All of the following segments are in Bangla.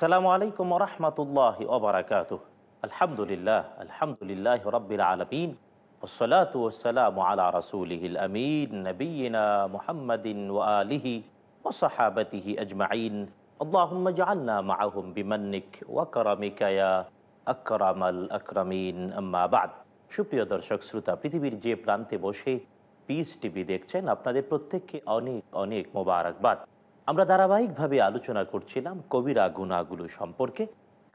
আসসালামু আলাইকুম রহমতুল্লাহ ওবরাকাত আলহামদুলিল্লাহ আলহামদুলিল্লাহ রবিল আলমিন ওসলাত ওসালাম আলা রসুলহিল আমিন নবীনা মুহাম্মদিন ওয়ালিহি ওসাহাবতিহি আজমাইন اللهم اجعلنا معهم بمنك وكرمك يا أكرم الأكرمين أما بعد সুপ্রিয় দর্শক শ্রোতা পৃথিবীর যে প্রান্তে বসে পিস টিভি দেখছেন আপনাদের প্রত্যেককে অনেক অনেক মোবারকবাদ আমরা ধারাবাহিকভাবে আলোচনা করছিলাম কবিরা গুণাগুলো সম্পর্কে,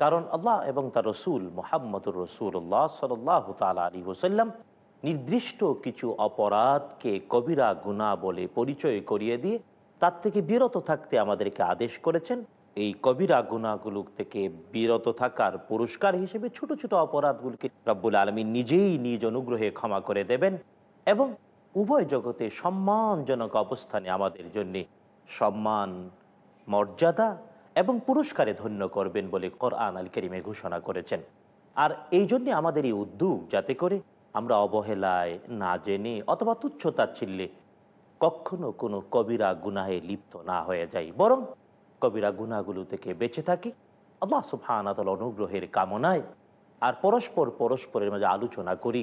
কারণ আল্লাহ এবং তার রসুল মোহাম্মদুর রসুল্লাহ সাল্লাহ তাল আলী হোসাল্লাম নির্দিষ্ট কিছু অপরাধকে কবিরা গুণা বলে পরিচয় করিয়ে দিয়ে তার থেকে বিরত থাকতে আমাদেরকে আদেশ করেছেন। এই কবিরা গুণাগুলো থেকে বিরত থাকার পুরস্কার হিসেবে ছোট ছোট অপরাধগুলোকে রব্বুল আলমী নিজেই নিজ অনুগ্রহে ক্ষমা করে দেবেন এবং উভয় জগতে সম্মানজনক অবস্থানে আমাদের জন্যে সম্মান, মর্যাদা এবং পুরস্কারে ধন্য করবেন বলে কোরআন আল করিমে ঘোষণা করেছেন। আর এই জন্যে আমাদের এই উদ্যোগ যাতে করে আমরা অবহেলায় না জেনে অথবা তুচ্ছতাচ্ছিল্যে কখনো কোনো কবিরা গুনাহে লিপ্ত না হয়ে যাই। বরং কবিরা গুনাগুলো থেকে বেঁচে থাকি। আল্লাহ সুফানাতল অনুগ্রহের কামনায় আর পরস্পর পরস্পরের মাঝে আলোচনা করি।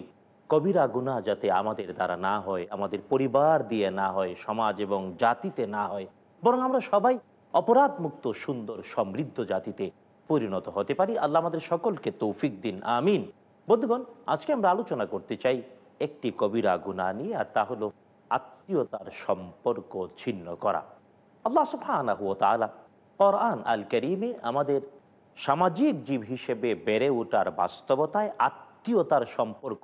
কবিরা গুনাহ যাতে আমাদের দ্বারা না হয়, আমাদের পরিবার দিয়ে না হয়, সমাজ এবং জাতিতে না হয়, বরং আমরা সবাই অপরাধ মুক্ত সুন্দর, সমৃদ্ধ জাতিতে পরিণত হতে পারি। আল্লাহ আমাদের সকলকে তৌফিক দিন। আমিন। বন্ধুগণ, আজকে আমরা আলোচনা করতে চাই একটি কবিরা গুণা নিয়ে, আর তা হলো আত্মীয়তার সম্পর্ক ছিন্ন করা। আল্লাহ সুফানা হুয়া তালা কোরআন আল করিমে আমাদের সামাজিক জীব হিসেবে বেড়ে ওঠার বাস্তবতায় আত্মীয়তার সম্পর্ক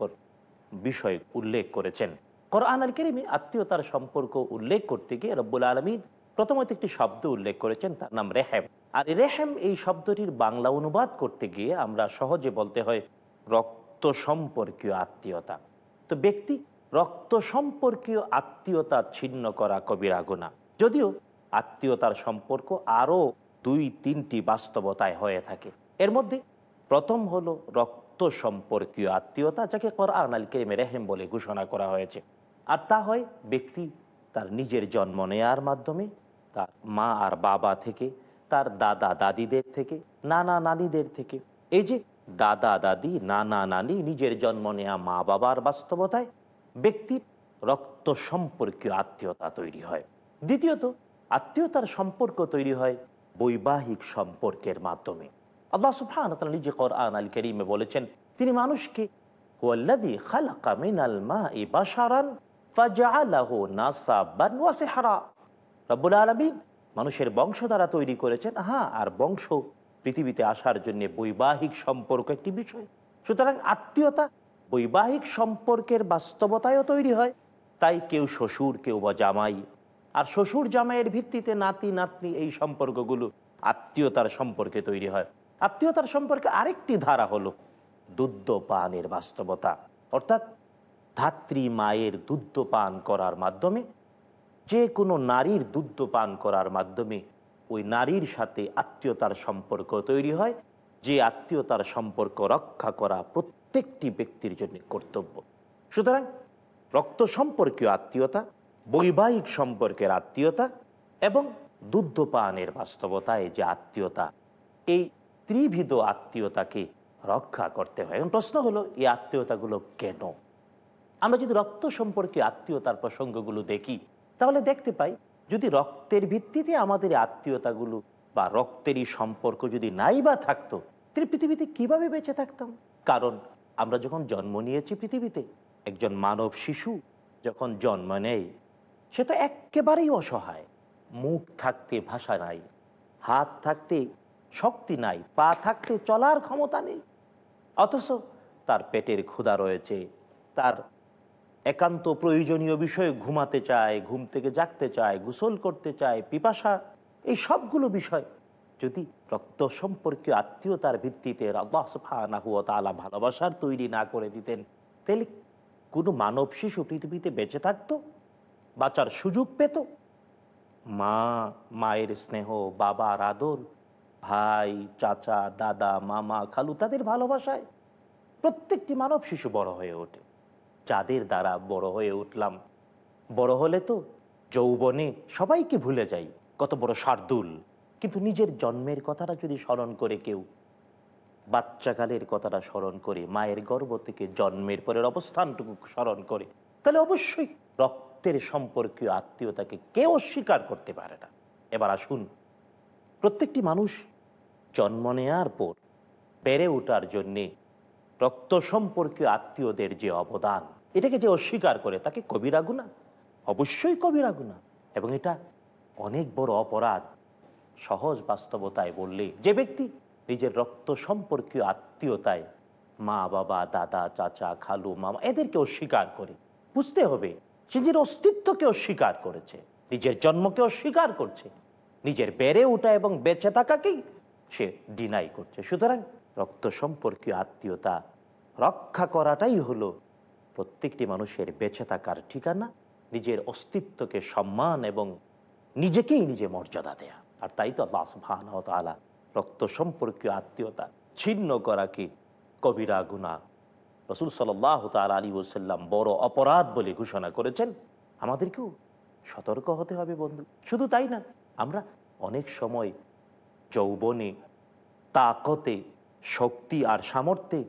বিষয় উল্লেখ করেছেন। কোরআন আল করিমে আত্মীয়তার সম্পর্ক উল্লেখ করতে গিয়ে রব্বুল আলমী প্রথমত একটি শব্দ উল্লেখ করেছেন, তার নাম রেহেম। আর রেহেম এই শব্দটির বাংলা অনুবাদ করতে গিয়ে আমরা সহজে বলতে হয় রক্ত সম্পর্কীয় আত্মীয়তা। তো ব্যক্তি রক্ত সম্পর্কীয় আত্মীয়তা ছিন্ন করা কবিরা গুণা যদিও আত্মীয়তার সম্পর্ক আরও দুই তিনটি বাস্তবতায় হয়ে থাকে। এর মধ্যে প্রথম হলো রক্ত সম্পর্কীয় আত্মীয়তা যাকে কোরআন আল কেমে রেহেম বলে ঘোষণা করা হয়েছে। আর তা হয় ব্যক্তি তার নিজের জন্ম নেয়ার মাধ্যমে, তার মা আর বাবা থেকে, তার দাদা দাদিদের থেকে, নানা নানিদের থেকে। এই যে দাদা দাদি, নানা নানি নিজের জন্ম নেয়া মা বাবার বাস্তবতায় ব্যক্তির রক্ত সম্পর্কীয় আত্মীয়তা তৈরি হয়। দ্বিতীয়ত, আত্মীয়তার সম্পর্ক তৈরি হয় বৈবাহিক সম্পর্কের মাধ্যমে। আল্লাহ সুফান নিজে কোরআন আল করিমে বলেছেন, তিনি মানুষকে মানুষের বংশ দ্বারা তৈরি করেছেন হ্যাঁ আর বংশ পৃথিবীতে আসার জন্য বৈবাহিক সম্পর্ক একটি বিষয়। সুতরাং আত্মীয়তা বৈবাহিক সম্পর্কের বাস্তবতায়ও তৈরি হয়, তাই কেউ শ্বশুর, কেউ বা জামাই। আর শ্বশুর জামাইয়ের ভিত্তিতে নাতি নাতনি এই সম্পর্কগুলো আত্মীয়তার সম্পর্কে তৈরি হয়। আত্মীয়তার সম্পর্কে আরেকটি ধারা হলো দুধ পানের বাস্তবতা। অর্থাৎ ধাত্রী মায়ের দুধ পান করার মাধ্যমে, যে কোনো নারীর দুধ পান করার মাধ্যমে ওই নারীর সাথে আত্মীয়তার সম্পর্ক তৈরি হয়, যে আত্মীয়তার সম্পর্ক রক্ষা করা প্রত্যেকটি ব্যক্তির জন্য কর্তব্য। সুতরাং রক্ত সম্পর্কীয় আত্মীয়তা, বৈবাহিক সম্পর্কের আত্মীয়তা এবং দুধ পানের বাস্তবতায় যে আত্মীয়তা, এই ত্রিবিধ আত্মীয়তাকে রক্ষা করতে হয়। এবং প্রশ্ন হলো, এই আত্মীয়তাগুলো কেন? আমরা যদি রক্ত সম্পর্কে আত্মীয়তার প্রসঙ্গগুলো দেখি, তাহলে দেখতে পাই, যদি রক্তের ভিত্তিতে আমাদের আত্মীয়তাগুলো বা রক্তেরই সম্পর্ক যদি নাই বা থাকতো, তাহলে পৃথিবীতে কীভাবে বেঁচে থাকতাম? কারণ আমরা যখন জন্ম নিয়েছি পৃথিবীতে, একজন মানব শিশু যখন জন্ম নেয়, সে তো একেবারেই অসহায়। মুখ থাকতে ভাষা নাই, হাত থাকতে শক্তি নাই, পা থাকতে চলার ক্ষমতা নেই। অথচ তার পেটের ক্ষুধা রয়েছে, তার একান্ত প্রয়োজনীয় বিষয়ে ঘুমাতে চায়, ঘুম থেকে জাগতে চায়, গোসল করতে চায়, পিপাসা, এই সবগুলো বিষয় যদি রক্ত সম্পর্কীয় আত্মীয়তার ভিত্তিতে ওয়া ভালোবাসার তৈরি না করে দিতেন, তাহলে কোনো মানব শিশু পৃথিবীতে বেঁচে থাকতো, বাঁচার সুযোগ পেত? মা, মায়ের স্নেহ, বাবার আদর ভাই, চাচা, দাদা, মামা, খালু তাদের ভালোবাসায়। প্রত্যেকটি মানব শিশু বড় হয়ে ওঠে। যাদের দ্বারা বড় হয়ে উঠলাম। বড় হলে তো যৌবনে সবাইকে ভুলে যাই, কত বড় শার্দুল। কিন্তু নিজের জন্মের কথাটা যদি স্মরণ করে কেউ, বাচ্চাকালের কথাটা স্মরণ করে, মায়ের গর্ভ থেকে জন্মের পরের অবস্থানটুকু স্মরণ করে, তাহলে অবশ্যই রক্তের সম্পর্কীয় আত্মীয়তাকে কেউ অস্বীকার করতে পারে না। এবার আসুন, প্রত্যেকটি মানুষ জন্ম নেয়ার পর বেড়ে ওঠার জন্যে রক্ত সম্পর্কীয় আত্মীয়দের যে অবদান, এটাকে যে অস্বীকার করে, তাকে কবিরা গুণা অবশ্যই কবিরা গুণা এবং এটা অনেক বড় অপরাধ। সহজ বাস্তবতায় বললে, যে ব্যক্তি নিজের রক্ত সম্পর্কীয় আত্মীয়তায় মা, বাবা, দাদা, চাচা, খালু, মামা, এদেরকে অস্বীকার করে, বুঝতে হবে সে নিজের অস্তিত্বকে অস্বীকার করেছে, নিজের জন্মকে অস্বীকার করছে, নিজের বেড়ে ওঠা এবং বেঁচে থাকাকেই সে ডিনাই করছে। সুতরাং রক্ত সম্পর্কীয় আত্মীয়তা রক্ষা করাটাই হলো প্রত্যেকটি মানুষের বেঁচে থাকার ঠিকানা, নিজের অস্তিত্বকে সম্মান এবং নিজেকেই নিজে মর্যাদা দেয়া। আর তাই তো আল্লাহ ওয়া রক্ত সম্পর্কীয় আত্মীয়তা ছিন্ন করাকে কবিরা গুণা। রসুল সাল্লাহ তাল আলী ওসাল্লাম বড় অপরাধ বলে ঘোষণা করেছেন। আমাদেরকেও সতর্ক হতে হবে বন্ধু। শুধু তাই না, আমরা অনেক সময় যৌবনে, তাকতে, শক্তি আর সামর্থ্যে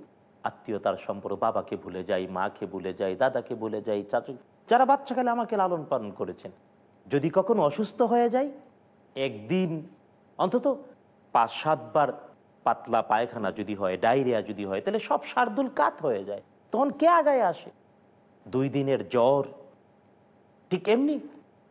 আত্মীয়তার সম্পর্ক। বাবাকে ভুলে যাই, মাকে ভুলে যাই, দাদাকে ভুলে যাই, চাচু, যারা বাচ্চাকালে আমাকে লালন পালন করেছেন। যদি কখনো অসুস্থ হয়ে যায় একদিন, অন্তত পাঁচ সাতবার পাতলা পায়খানা যদি হয়, ডায়রিয়া যদি হয়, তাহলে সব শার্দুল কাত হয়ে যায়। তখন কে আগায় আসে? দুই দিনের জ্বর, ঠিক এমনি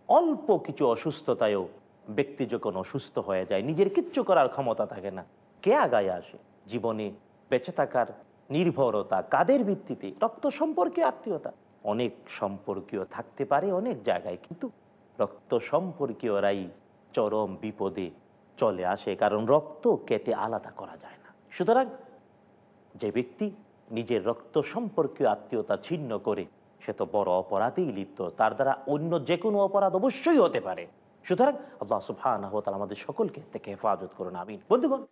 অল্প কিছু অসুস্থতায়ও ব্যক্তি যখন অসুস্থ হয়ে যায়, নিজের কিচ্ছু করার ক্ষমতা থাকে না। কে আগায় আসে? জীবনে বেঁচে থাকার নির্ভরতা কাদের ভিত্তিতে? রক্ত সম্পর্কে আত্মীয়তা। অনেক সম্পর্কীয় থাকতে পারে অনেক জায়গায়, কিন্তু রক্ত সম্পর্কীয়রাই চরম বিপদে চলে আসে, কারণ রক্ত কেটে আলাদা করা যায় না। সুতরাং যে ব্যক্তি নিজের রক্ত সম্পর্কীয় আত্মীয়তা ছিন্ন করে, সে তো বড় অপরাধেই লিপ্ত। তার দ্বারা অন্য যে কোনো অপরাধ অবশ্যই হতে পারে। সুতরাং আল্লাহ ওয়া আমাদের সকলকে থেকে হেফাজত করুন, আমিন। বন্ধুগণ,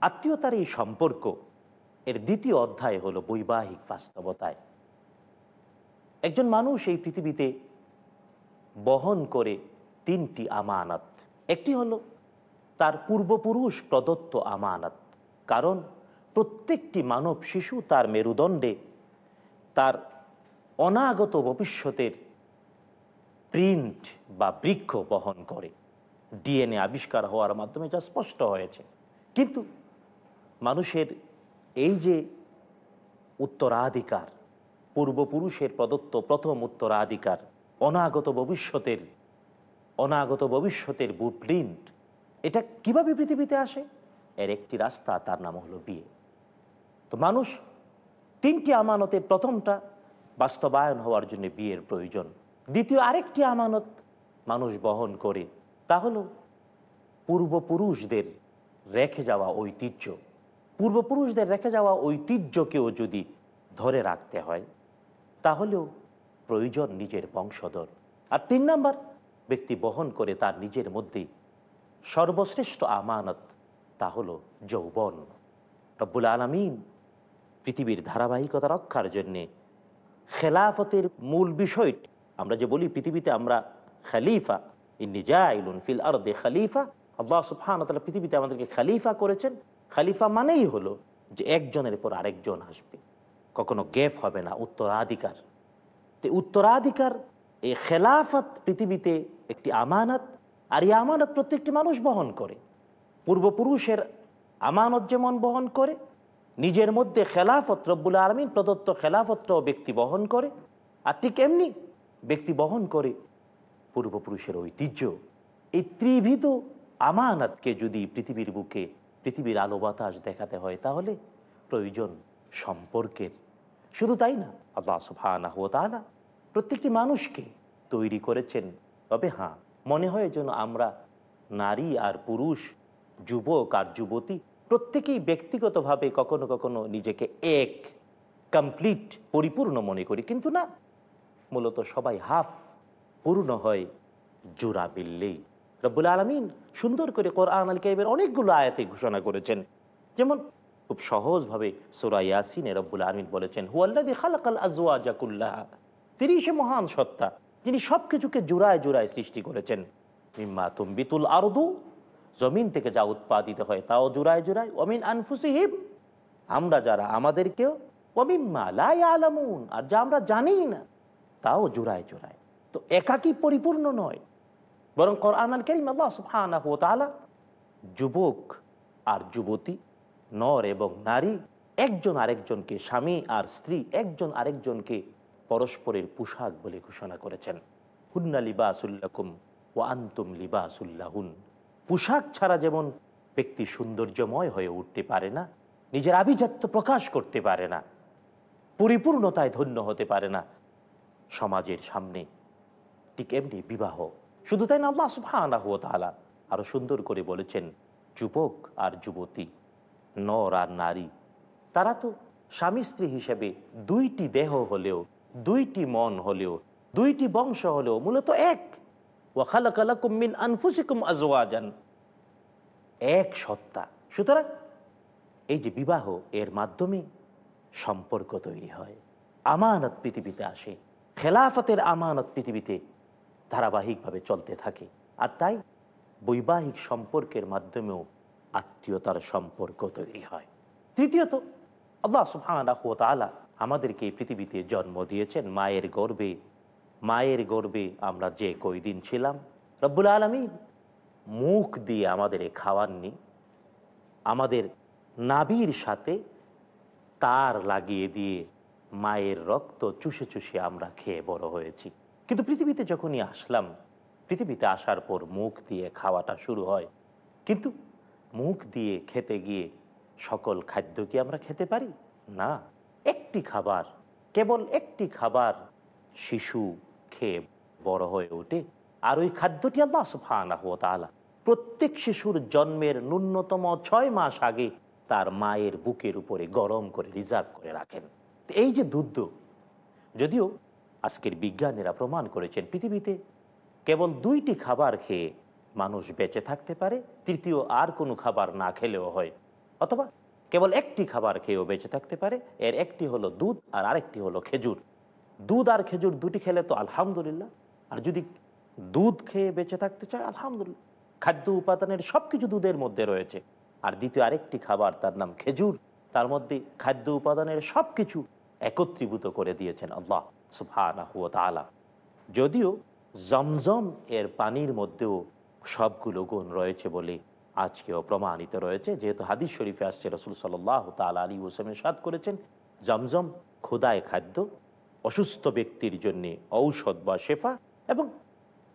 আত্মীয়তার এই সম্পর্ক এর দ্বিতীয় অধ্যায় হলো বৈবাহিক বাস্তবতায়। একজন মানুষ এই পৃথিবীতে বহন করে তিনটি আমানত। একটি হলো তার পূর্বপুরুষ প্রদত্ত আমানত। কারণ প্রত্যেকটি মানব শিশু তার মেরুদণ্ডে তার অনাগত ভবিষ্যতের প্রিন্ট বা বৃক্ষ বহন করে। ডিএনএ আবিষ্কার হওয়ার মাধ্যমে যা স্পষ্ট হয়েছে। কিন্তু মানুষের এই যে উত্তরাধিকার, পূর্বপুরুষের প্রদত্ত প্রথম উত্তরাধিকার, অনাগত ভবিষ্যতের অনাগত ভবিষ্যতের বুটপ্রিন্ট এটা কীভাবে পৃথিবীতে আসে? এর একটি রাস্তা, তার নাম হলো বিয়ে। তো মানুষ তিনটি আমানতের প্রথমটা বাস্তবায়ন হওয়ার জন্য বিয়ের প্রয়োজন। দ্বিতীয় আরেকটি আমানত মানুষ বহন করে, তা হলো পূর্বপুরুষদের রেখে যাওয়া ঐতিহ্য। পূর্বপুরুষদের রেখে যাওয়া ঐতিহ্যকেও যদি ধরে রাখতে হয়, তাহলেও প্রয়োজন নিজের বংশধর। আর তিন নাম্বার, ব্যক্তি বহন করে তার নিজের মধ্যে সর্বশ্রেষ্ঠ আমানত, তা হলো যৌবন। রব্বুল আলমিন পৃথিবীর ধারাবাহিকতা রক্ষার জন্যে খেলাফতের মূল বিষয়টি আমরা যে বলি পৃথিবীতে আমরা খালিফা ইন্নিজাইলুন ফিল আরদে খালিফা, আল্লাহ সুবহান তাআলা পৃথিবীতে আমাদেরকে খালিফা করেছেন। খালিফা মানেই হলো যে একজনের পর আরেকজন আসবে। কখনো গ্যাপ হবে না, উত্তরাধিকার। তো উত্তরাধিকার, এই খেলাফত পৃথিবীতে একটি আমানত, আর এই আমানত প্রত্যেকটি মানুষ বহন করে। পূর্বপুরুষের আমানত যেমন বহন করে, নিজের মধ্যে খেলাফত রব্বুল আলমিন প্রদত্ত খেলাফতটাও ব্যক্তি বহন করে। আর ঠিক এমনি ব্যক্তি বহন করে পূর্বপুরুষের ঐতিহ্য। এই ত্রিভিত আমানাতকে যদি পৃথিবীর বুকে, পৃথিবীর আলো বাতাস দেখাতে হয়, তাহলে প্রয়োজন সম্পর্কের। শুধু তাই না, আল্লাহ সুফানা তাআলা প্রত্যেকটি মানুষকে তৈরি করেছেন। তবে হ্যাঁ মনে হয় যেন আমরা নারী আর পুরুষ, যুবক আর যুবতী প্রত্যেকেই ব্যক্তিগতভাবে কখনো কখনো নিজেকে এক কমপ্লিট পরিপূর্ণ মনে করি। কিন্তু না মূলত সবাই হাফ, পূর্ণ হয় জোড়া মিললেই রব্বুল আলমিন সুন্দর করে কোরআন আল কাইবের অনেকগুলো আয়াতে ঘোষণা করেছেন। যেমন খুব সহজভাবে সুরা ইয়াসিনে রব্বুল আলমিন বলেছেন হুয়াল্লাদি খালাকাল আজওয়া জাকুল্লাহ তিনি সে মহান সত্তা, যিনি সব কিছুকে জোড়ায় জোড়ায় সৃষ্টি করেছেন। মিম্মা তুম্বিতুল আরদু, জমিন থেকে যা উৎপাদিত হয় তাও জোড়ায় জোড়ায় অমিন আনফুসিহিম, আমরা যারা আমাদেরকেও অমিম্মা লাই আলামুন আর যা আমরা জানি না। তাও জোড়ায় জোড়ায়। তো একাকি পরিপূর্ণ নয়। বরং কোরআন আল আল্লাহ ওয়া তাআলা যুবক আর যুবতী, নর এবং নারী একজন আরেকজনকে স্বামী আর স্ত্রী একজন আরেকজনকে পরস্পরের পোশাক বলে ঘোষণা করেছেন। হুন্না লিবা লিবাসুল্লাকুম ও আন্তুম লিবাসুল্লাহুন পোশাক ছাড়া যেমন ব্যক্তি সৌন্দর্যময় হয়ে উঠতে পারে না, নিজের আভিজাত্য প্রকাশ করতে পারে না, পরিপূর্ণতায় ধন্য হতে পারে না সমাজের সামনে। ঠিক এমনি বিবাহ। শুধু তাই না, আল্লাহ ওয়া তাআলা আরও সুন্দর করে বলেছেন, যুবক আর যুবতী, নর আর নারী, তারা তো স্বামী স্ত্রী হিসেবে দুইটি দেহ হলেও, দুইটি মন হলেও, দুইটি বংশ হলেও মূলত এক। আনফুসিকুম আজওয়াজান। এক সত্তা। সুতরাং এই যে বিবাহ, এর মাধ্যমে সম্পর্ক তৈরি হয়, আমানত পৃথিবীতে আসে। খেলাফতের আমানত পৃথিবীতে ধারাবাহিকভাবে চলতে থাকে। আর তাই বৈবাহিক সম্পর্কের মাধ্যমেও আত্মীয়তার সম্পর্ক তৈরি হয়। তৃতীয়ত, আল্লাহ ওয়া আমাদেরকে এই পৃথিবীতে জন্ম দিয়েছেন। মায়ের গর্বে মায়ের গর্বে আমরা যে কয়দিন ছিলাম, রব্বুল আলমী মুখ দিয়ে আমাদের খাওয়াননি। আমাদের নাবির সাথে তার লাগিয়ে দিয়ে মায়ের রক্ত চুষে চুষে আমরা খেয়ে বড় হয়েছি। কিন্তু পৃথিবীতে যখনই আসলাম, পৃথিবীতে আসার পর মুখ দিয়ে খাওয়াটা শুরু হয়। কিন্তু মুখ দিয়ে খেতে গিয়ে সকল খাদ্য কি আমরা খেতে পারি? না। একটি খাবার, কেবল একটি খাবার শিশু খেয়ে বড় হয়ে ওঠে। আর ওই খাদ্যটি আল্লাহ ওয়া তাআলা প্রত্যেক শিশুর জন্মের ন্যূনতম ছয় মাস আগে তার মায়ের বুকের উপরে গরম করে রিজার্ভ করে রাখেন। এই যে দুধ যদিও আজকের বিজ্ঞানীরা প্রমাণ করেছেন পৃথিবীতে কেবল দুইটি খাবার খেয়ে মানুষ বেঁচে থাকতে পারে, তৃতীয় আর কোনো খাবার না খেলেও হয়। অথবা কেবল একটি খাবার খেয়েও বেঁচে থাকতে পারে, এর একটি হলো দুধ আর আরেকটি হলো খেজুর। দুধ আর খেজুর দুটি খেলে তো আলহামদুলিল্লাহ। আর যদি দুধ খেয়ে বেঁচে থাকতে চায়, আলহামদুলিল্লাহ। খাদ্য উপাদানের সব কিছু দুধের মধ্যে রয়েছে। আর দ্বিতীয় আরেকটি খাবার, তার নাম খেজুর, তার মধ্যে খাদ্য উপাদানের সব কিছু একত্রীভূত করে দিয়েছেন আল্লাহ, সুবহানাহু ওয়া তাআলা। যদিও জমজম এর পানির মধ্যেও সবগুলো গুণ রয়েছে বলে আজকেও প্রমাণিত রয়েছে। যেহেতু হাদিস শরীফে আসছে, রসুল সাল্লাহ তালা আলী ওসমের সাদ করেছেন, জমজম খোদায় খাদ্য, অসুস্থ ব্যক্তির জন্য ঔষধ বা শেফা এবং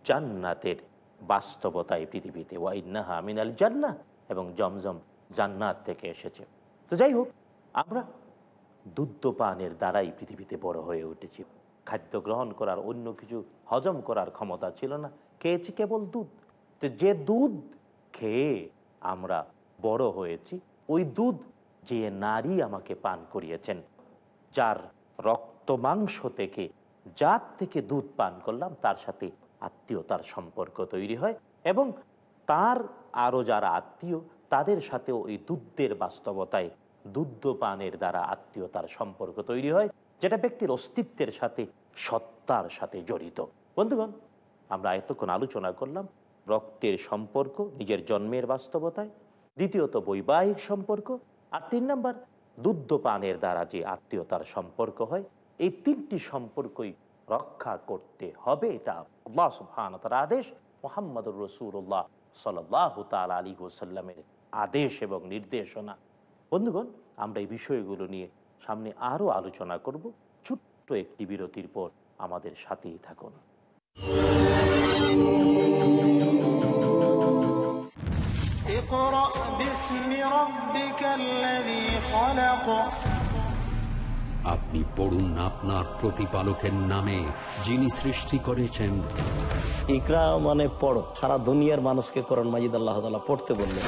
জান্নাতের বাস্তবতায় পৃথিবীতে। ওয়াইনাহ ওয়াইনাহা মিনাল জান্না এবং জমজম জান্নাত থেকে এসেছে। তো যাই হোক, আমরা দুধ পানের দ্বারাই পৃথিবীতে বড় হয়ে উঠেছি। খাদ্য গ্রহণ করার অন্য কিছু হজম করার ক্ষমতা ছিল না। খেয়েছি কেবল দুধ। যে দুধ খেয়ে আমরা বড় হয়েছি, ওই দুধ যে নারী আমাকে পান করিয়েছেন, যার রক্ত মাংস থেকে যার থেকে দুধ পান করলাম, তার সাথে আত্মীয়তার সম্পর্ক তৈরি হয় এবং তার আরও যারা আত্মীয়, তাদের সাথেও ওই দুধের বাস্তবতায় দুধ পানের দ্বারা আত্মীয়তার সম্পর্ক তৈরি হয়, যেটা ব্যক্তির অস্তিত্বের সাথে, সত্তার সাথে জড়িত। বন্ধুগণ, আমরা এতক্ষণ আলোচনা করলাম রক্তের সম্পর্ক, নিজের জন্মের বাস্তবতায়। দ্বিতীয়ত, বৈবাহিক সম্পর্ক। আর তিন নম্বর দুধ পানের দ্বারা যে আত্মীয়তার সম্পর্ক হয়, এই তিনটি সম্পর্কই রক্ষা করতে হবে, এটা সুবহানাহু আদেশ। মোহাম্মদুর রসুল্লাহ সাল্লাহ তাল আলী ওসাল্লামের আদেশ এবং নির্দেশনা। বন্ধুগণ আমরা এই বিষয়গুলো নিয়ে সামনে আরও আলোচনা করব। ছোট্ট একটি বিরতির পর আমাদের সাথেই থাকুন। আপনি পড়ুন আপনার প্রতিপালকের নামে যিনি সৃষ্টি করেছেন। ইকরা মানে পড়ো। সারা দুনিয়ার মানুষকে করণ মাজিদ আল্লাহ পড়তে বললেন।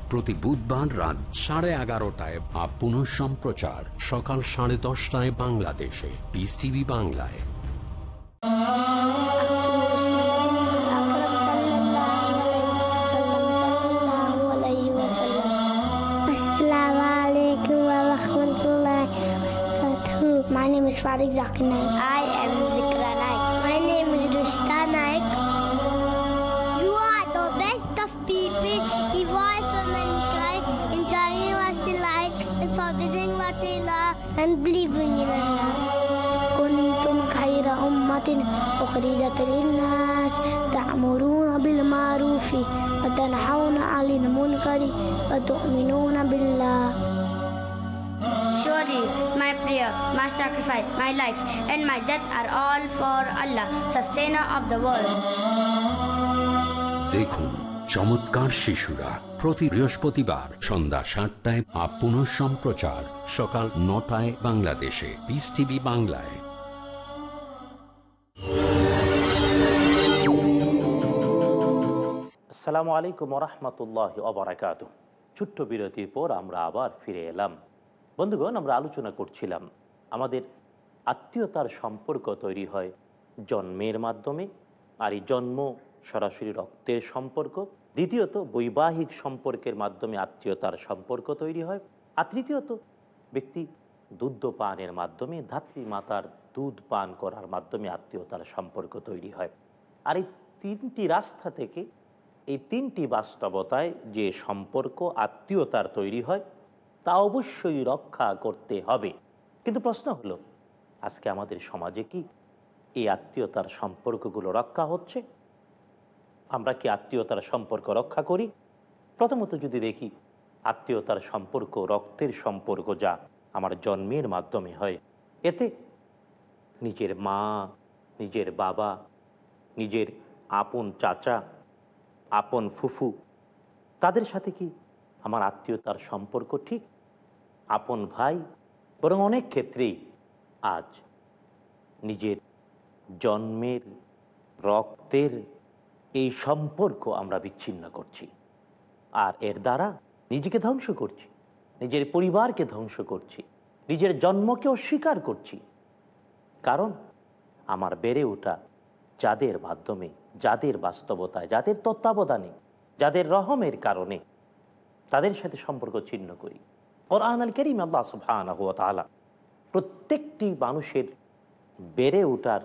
প্রতি বুধবার রাত সাড়ে এগারোটায় বা পুনঃ সম্প্রচার সকাল সাড়ে দশটায় বাংলাদেশে। পিস টিভি বাংলায়। My name is Farid Zakinai. love and believing in Allah. كنتم خير أمة أخرجت للناس تأمرون بالمعروف وتنحون عن المنكر وتؤمنون بالله Surely my prayer, my sacrifice, my life, and my death are all for Allah, sustainer of the world. দেখুন চমৎকার শিশুরা প্রতি বৃহস্পতিবার সন্ধ্যা সাতটায় আপ পুনঃ সম্প্রচার সকাল নটায় বাংলাদেশে। পিস টিভি বাংলায়। আসসালামু আলাইকুম রহমতুল্লাহ অবরাকাত ছোট্ট বিরতির পর আমরা আবার ফিরে এলাম। বন্ধুগণ, আমরা আলোচনা করছিলাম, আমাদের আত্মীয়তার সম্পর্ক তৈরি হয় জন্মের মাধ্যমে আর এই জন্ম সরাসরি রক্তের সম্পর্ক। দ্বিতীয়ত, বৈবাহিক সম্পর্কের মাধ্যমে আত্মীয়তার সম্পর্ক তৈরি হয়। আর তৃতীয়ত, ব্যক্তি দুধ পানের মাধ্যমে, ধাত্রী মাতার দুধ পান করার মাধ্যমে আত্মীয়তার সম্পর্ক তৈরি হয়। আর এই তিনটি রাস্তা থেকে, এই তিনটি বাস্তবতায় যে সম্পর্ক, আত্মীয়তার তৈরি হয়, তা অবশ্যই রক্ষা করতে হবে। কিন্তু প্রশ্ন হলো, আজকে আমাদের সমাজে কি এই আত্মীয়তার সম্পর্কগুলো রক্ষা হচ্ছে? আমরা কি আত্মীয়তার সম্পর্ক রক্ষা করি? প্রথমত যদি দেখি, আত্মীয়তার সম্পর্ক রক্তের সম্পর্ক যা আমার জন্মের মাধ্যমে হয়। এতে নিজের মা, নিজের বাবা, নিজের আপন চাচা, আপন ফুফু, তাদের সাথে কি আমার আত্মীয়তার সম্পর্ক ঠিক? আপন ভাই, বরং অনেক ক্ষেত্রেই আজ নিজের জন্মের রক্তের এই সম্পর্ক আমরা বিচ্ছিন্ন করছি। আর এর দ্বারা নিজেকে ধ্বংস করছি, নিজের পরিবারকে ধ্বংস করছি, নিজের জন্মকে অস্বীকার করছি। কারণ আমার বেড়ে ওঠা যাদের মাধ্যমে, যাদের বাস্তবতায়, যাদের তত্ত্বাবধানে, যাদের রহমের কারণে তাদের সাথে সম্পর্ক ছিন্ন করি। ওর আনাল করিম, আল্লাহ সুফানা প্রত্যেকটি মানুষের বেড়ে ওঠার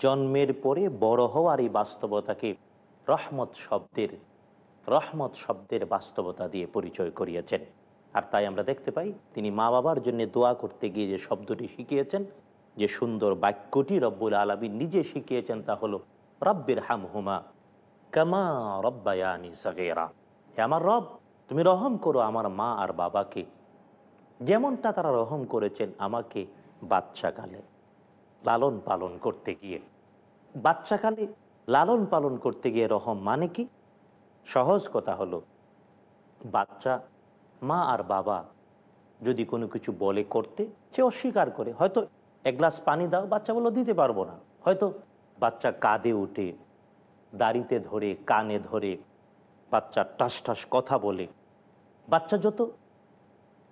জন্মের পরে বড় হওয়ার এই বাস্তবতাকে রহমত শব্দের রহমত শব্দের বাস্তবতা দিয়ে পরিচয় করিয়েছেন। আর তাই আমরা দেখতে পাই, তিনি মা বাবার জন্য দোয়া করতে গিয়ে যে শব্দটি শিখিয়েছেন, যে সুন্দর বাক্যটি রব্বুল আলমী নিজে শিখিয়েছেন তা হলো, রব্বের হাম হুমা কামা রব্বায়ানি সাগেরা। হে আমার রব, তুমি রহম করো আমার মা আর বাবাকে। যেমনটা তারা রহম করেছেন আমাকে বাচ্চাকালে, লালন পালন করতে গিয়ে। বাচ্চাকালে লালন পালন করতে গিয়ে রহম মানে কি? সহজ কথা হলো, বাচ্চা মা আর বাবা যদি কোনো কিছু বলে করতে, সে অস্বীকার করে। হয়তো এক গ্লাস পানি দাও, বাচ্চা বলো দিতে পারব না। হয়তো বাচ্চা কাঁদে উঠে, দাড়িতে ধরে, কানে ধরে, বাচ্চা টাস টাস কথা বলে। বাচ্চা যত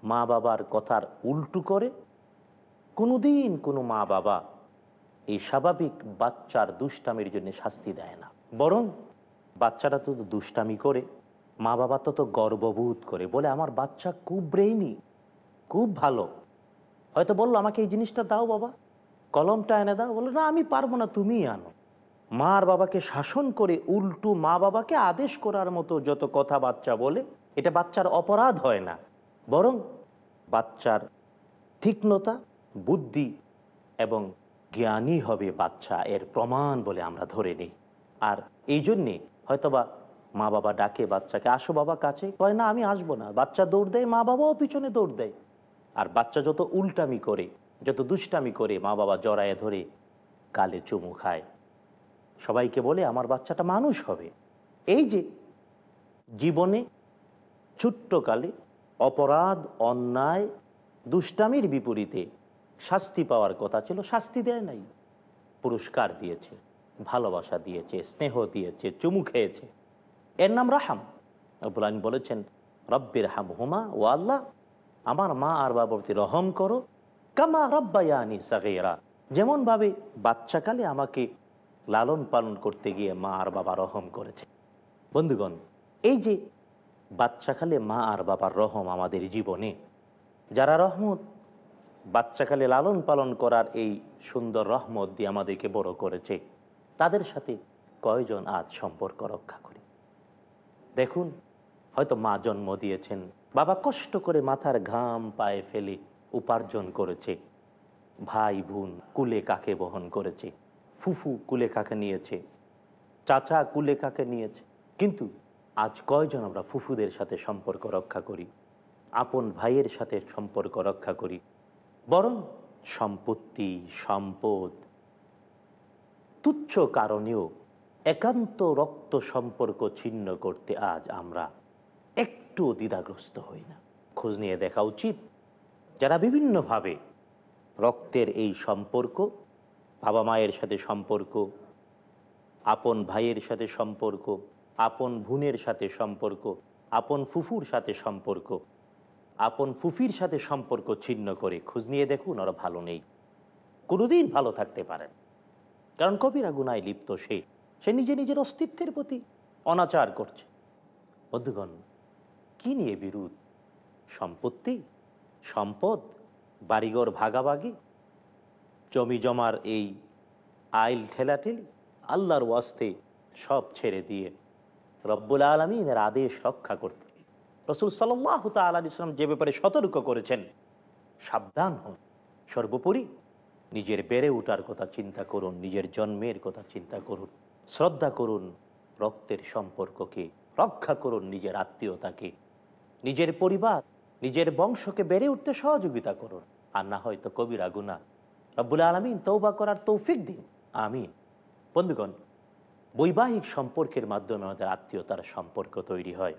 মা বাবার কথার উল্টু করে, কোনোদিন কোনো মা বাবা এই স্বাভাবিক বাচ্চার দুষ্টামির জন্য শাস্তি দেয় না। বরং বাচ্চাটা তো দুষ্টামি করে মা বাবা তত গর্ববোধ করে, বলে আমার বাচ্চা খুব ব্রেইনি খুব ভালো। হয়তো বলল, আমাকে এই জিনিসটা দাও বাবা, কলমটা এনে দাও। বলে না, আমি পারব না তুমিই আনো। মা আর বাবাকে শাসন করে উল্টু মা বাবাকে আদেশ করার মতো যত কথা বাচ্চা বলে, এটা বাচ্চার অপরাধ হয় না। বরং বাচ্চার তীক্ষ্ণতা, বুদ্ধি এবং জ্ঞানী হবে বাচ্চা, এর প্রমাণ বলে আমরা ধরে নিই। আর এই জন্যে হয়তোবা মা বাবা ডাকে বাচ্চাকে, আসো বাবা কাছে। কয়, না, আমি আসব না। বাচ্চা দৌড় দেয় মা বাবাও পিছনে দৌড় দেয়। আর বাচ্চা যত উল্টামি করে, যত দুষ্টামি করে মা বাবা জড়ায় ধরে কালে চুমু খায়। সবাইকে বলে, আমার বাচ্চাটা মানুষ হবে। এই যে জীবনে ছোট্টকালে অপরাধ, অন্যায়, দুষ্টামির বিপরীতে শাস্তি পাওয়ার কথা ছিল, শাস্তি দেয় নাই। পুরস্কার দিয়েছে, ভালোবাসা দিয়েছে, স্নেহ দিয়েছে, চুমু খেয়েছে। এর নাম রাহাম। আব্বুল বলেছেন, রব্বের হাম হুমা ও আল্লাহ, আমার মা আর বাবার প্রতি রহম করো, কামা রব্বায়ানি সাগেরা। যেমনভাবে বাচ্চাকালে আমাকে লালন পালন করতে গিয়ে মা আর বাবা রহম করেছে। বন্ধুগণ, এই যে বাচ্চাকালে মা আর বাবার রহম আমাদের জীবনে, যারা রহমত বাচ্চাকালে লালন পালন করার এই সুন্দর রহমত দিয়ে আমাদেরকে বড় করেছে। তাদের সাথে কয়জন আজ সম্পর্ক রক্ষা করি? দেখুন, হয়তো মা জন্ম দিয়েছেন, বাবা কষ্ট করে মাথার ঘাম পায়ে ফেলে উপার্জন করেছে, ভাই বোন কুলে কাকে বহন করেছে, ফুফু কুলে কাকে নিয়েছে, চাচা কুলে কাকে নিয়েছে। কিন্তু আজ কয়জন আমরা ফুফুদের সাথে সম্পর্ক রক্ষা করি, আপন ভাইয়ের সাথে সম্পর্ক রক্ষা করি বরং সম্পত্তি, সম্পদ, তুচ্ছ কারণেও একান্ত রক্ত সম্পর্ক ছিন্ন করতে আজ আমরা একটু দ্বিধাগ্রস্ত হই না। খোঁজ নিয়ে দেখা উচিত যারা বিভিন্নভাবে রক্তের এই সম্পর্ক, বাবা মায়ের সাথে সম্পর্ক, আপন ভাইয়ের সাথে সম্পর্ক, আপন বোনের সাথে সম্পর্ক, আপন ফুফুর সাথে সম্পর্ক আপন ফুফির সাথে সম্পর্ক ছিন্ন করে খোঁজ নিয়ে দেখুন, ওরা ভালো নেই। কোনোদিন ভালো থাকতে পারেন। কারণ কবিরা গুনায় লিপ্ত সে সে নিজে নিজের অস্তিত্বের প্রতি অনাচার করছে। বন্ধুগণ, কি নিয়ে বিরোধ? সম্পত্তি? সম্পদ? বাড়িঘর ভাগাভাগি? জমি জমার এই আইল ঠেলাঠেলি? আল্লাহর ওয়াস্তে সব ছেড়ে দিয়ে রব্বুল আলমিনের আদেশ রক্ষা করতে। রসুল সাল্লাহ তাল ইসলাম যে ব্যাপারে সতর্ক করেছেন, সাবধান হন। সর্বোপরি নিজের বেড়ে ওঠার কথা চিন্তা করুন, নিজের জন্মের কথা চিন্তা করুন, শ্রদ্ধা করুন, রক্তের সম্পর্ককে রক্ষা করুন, নিজের আত্মীয়তাকে, নিজের পরিবার, নিজের বংশকে বেড়ে উঠতে সহযোগিতা করুন, আর না হয়তো কবিরা গুনা রব্বুল আলমিন তৌবা করার তৌফিক দিন। আমিন। বন্ধুগণ, বৈবাহিক সম্পর্কের মাধ্যমে আমাদের আত্মীয়তার সম্পর্ক তৈরি হয়।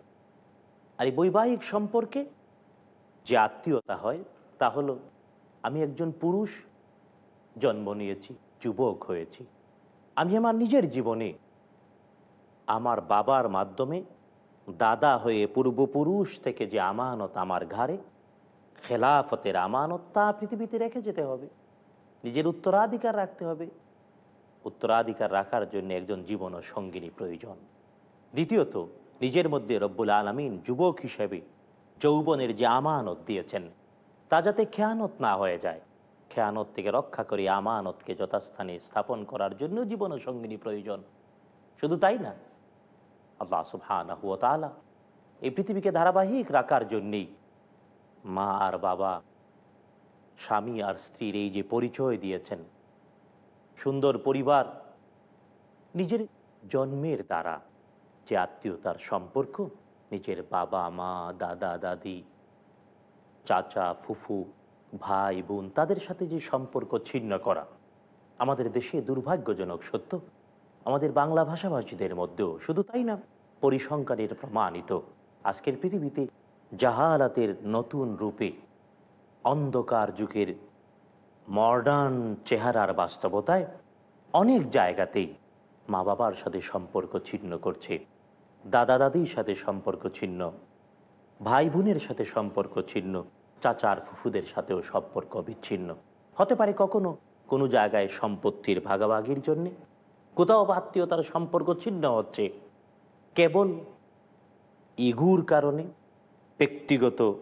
আর এই বৈবাহিক সম্পর্কে যে আত্মীয়তা হয়, তা হলো আমি একজন পুরুষ, জন্ম নিয়েছি, যুবক হয়েছি। আমি আমার নিজের জীবনে আমার বাবার মাধ্যমে দাদা হয়ে পূর্বপুরুষ থেকে যে আমানত আমার ঘাড়ে, খেলাফতের আমানত তা পৃথিবীতে রেখে যেতে হবে। নিজের উত্তরাধিকার রাখতে হবে। উত্তরাধিকার রাখার জন্য একজন জীবন ও সঙ্গিনী প্রয়োজন। দ্বিতীয়ত নিজের মধ্যে রব্বুল আলমিন যুবক হিসেবে যৌবনের যে আমানত দিয়েছেন, তা যাতে খেয়ানত না হয়ে যায়। খেয়ানত থেকে রক্ষা করে আমানতকে যথাস্থানে স্থাপন করার জন্য জীবন সঙ্গিনী প্রয়োজন। শুধু তাই না, আল্লাহ সুবহানা এই পৃথিবীকে ধারাবাহিক রাখার জন্যেই মা আর বাবা, স্বামী আর স্ত্রীর এই যে পরিচয় দিয়েছেন, সুন্দর পরিবার নিজের জন্মের দ্বারা যে আত্মীয়তার সম্পর্ক, নিজের বাবা, মা, দাদা, দাদি, চাচা, ফুফু, ভাই, বোন, তাদের সাথে যে সম্পর্ক ছিন্ন করা, আমাদের দেশে দুর্ভাগ্যজনক সত্য। আমাদের বাংলা ভাষাভাষীদের মধ্যেও শুধু তাই না, পরিসংখ্যানের প্রমাণিত। আজকের পৃথিবীতে জাহালাতের নতুন রূপে অন্ধকার যুগের মডার্ন চেহারার বাস্তবতায় অনেক জায়গাতেই মা বাবার সাথে সম্পর্ক ছিন্ন করছে। দাদা দাদির সাথে সম্পর্ক ছিন্ন। ভাই বোনের সাথে সম্পর্ক ছিন্ন। চাচার ফুফুদের সাথেও সম্পর্ক বিচ্ছিন্ন। হতে পারে কখনো কোনো জায়গায় সম্পত্তির ভাগাভাগির জন্যে। কোথাও বা আত্মীয়তার সম্পর্ক ছিন্ন হচ্ছে। কেবল ইগুর কারণে, ব্যক্তিগত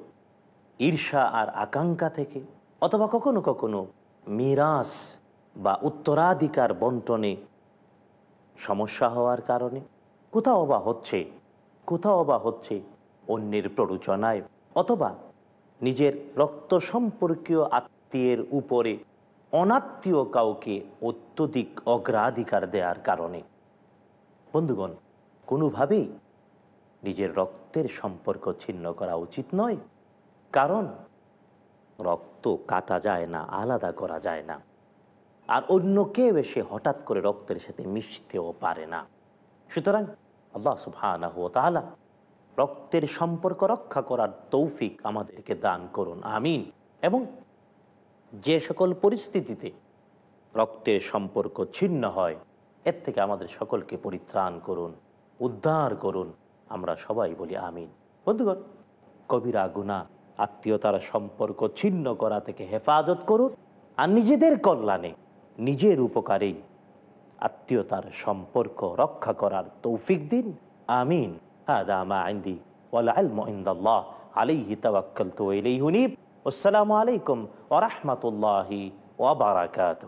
ঈর্ষা আর আকাঙ্ক্ষা থেকে, অথবা কখনো কখনো মিরাস বা উত্তরাধিকার বন্টনে সমস্যা হওয়ার কারণে। কোথাও বা হচ্ছে, কোথাও বা হচ্ছে অন্যের প্ররোচনায় অথবা নিজের রক্ত সম্পর্কীয় আত্মীয়ের উপরে অনাত্মীয় কাউকে অত্যধিক অগ্রাধিকার দেওয়ার কারণে। বন্ধুগণ, কোনোভাবেই নিজের রক্তের সম্পর্ক ছিন্ন করা উচিত নয়, কারণ রক্ত কাটা যায় না, আলাদা করা যায় না। আর অন্য কেউ এসে হঠাৎ করে রক্তের সাথে মিশতেও পারে না। সুতরাং আল্লাহ সুবহানাহু রক্তের সম্পর্ক রক্ষা করার তৌফিক আমাদেরকে দান করুন, আমিন। এবং যে সকল পরিস্থিতিতে রক্তের সম্পর্ক ছিন্ন হয়, এর থেকে আমাদের সকলকে পরিত্রাণ করুন, উদ্ধার করুন, আমরা সবাই বলি আমিন। বন্ধুগণ, কবিরা, গুণা, আত্মীয়তার সম্পর্ক ছিন্ন করা থেকে হেফাজত করুন, আর নিজেদের কল্যাণে, নিজের উপকারেই আত্মীয়তার সম্পর্ক রক্ষা করার তৌফিক দিন। আমিন। আদি ওয়ালাহ আলিহি তবাক্কাল তো এলেই হুনিব আসসালামু আলাইকুম ওরহমতুল্লাহি ওবরাকাতু